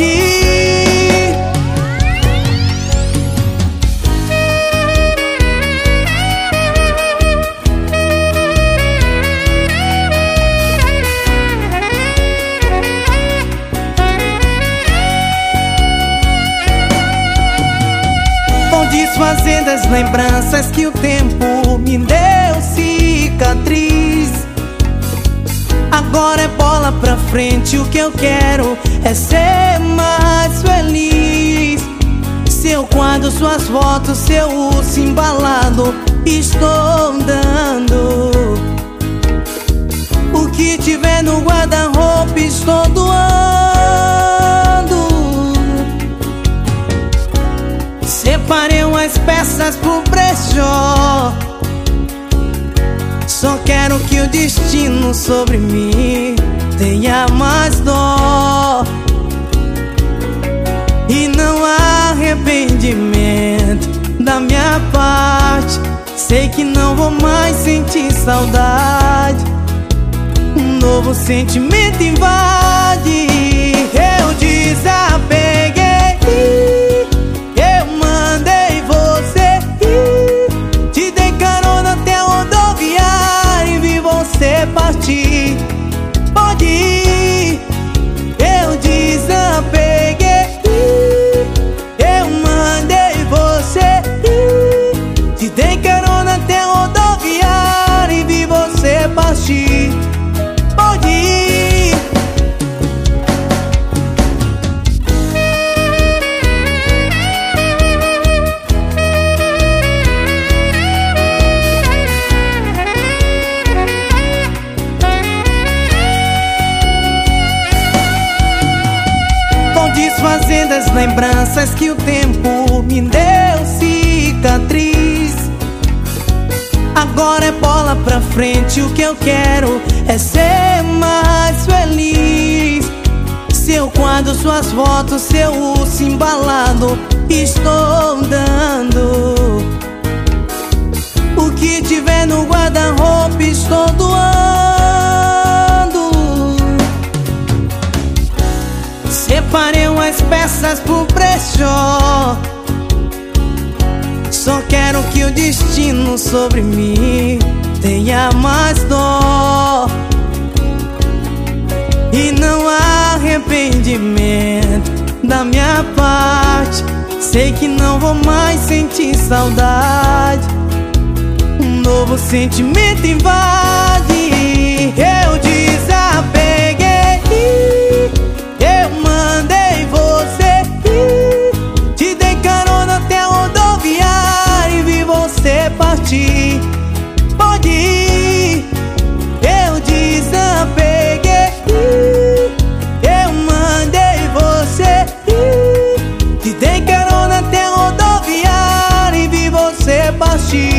ir. Vou as lembranças que o tempo me deu cicatriz. Agora é bola pra frente, o que eu quero é ser mais feliz. Seu quadro, suas fotos, seu urso embalado, estou dando. O que tiver no guarda-roupa, estou doando. Separei umas peças pro brechó. Só quero que o destino sobre mim tenha mais dó. E não há arrependimento da minha parte. Sei que não vou mais sentir saudade. Um novo sentimento invade. Eu desapeguei. Lembranças que o tempo me deu cicatriz. Agora é bola pra frente, o que eu quero é ser mais feliz. Seu quadro, suas fotos, seu urso embalado, estou dando. Separei umas peças pro brechó. Só quero que o destino sobre mim tenha mais dó. E não há arrependimento da minha parte. Sei que não vou mais sentir saudade. Um novo sentimento invade. existe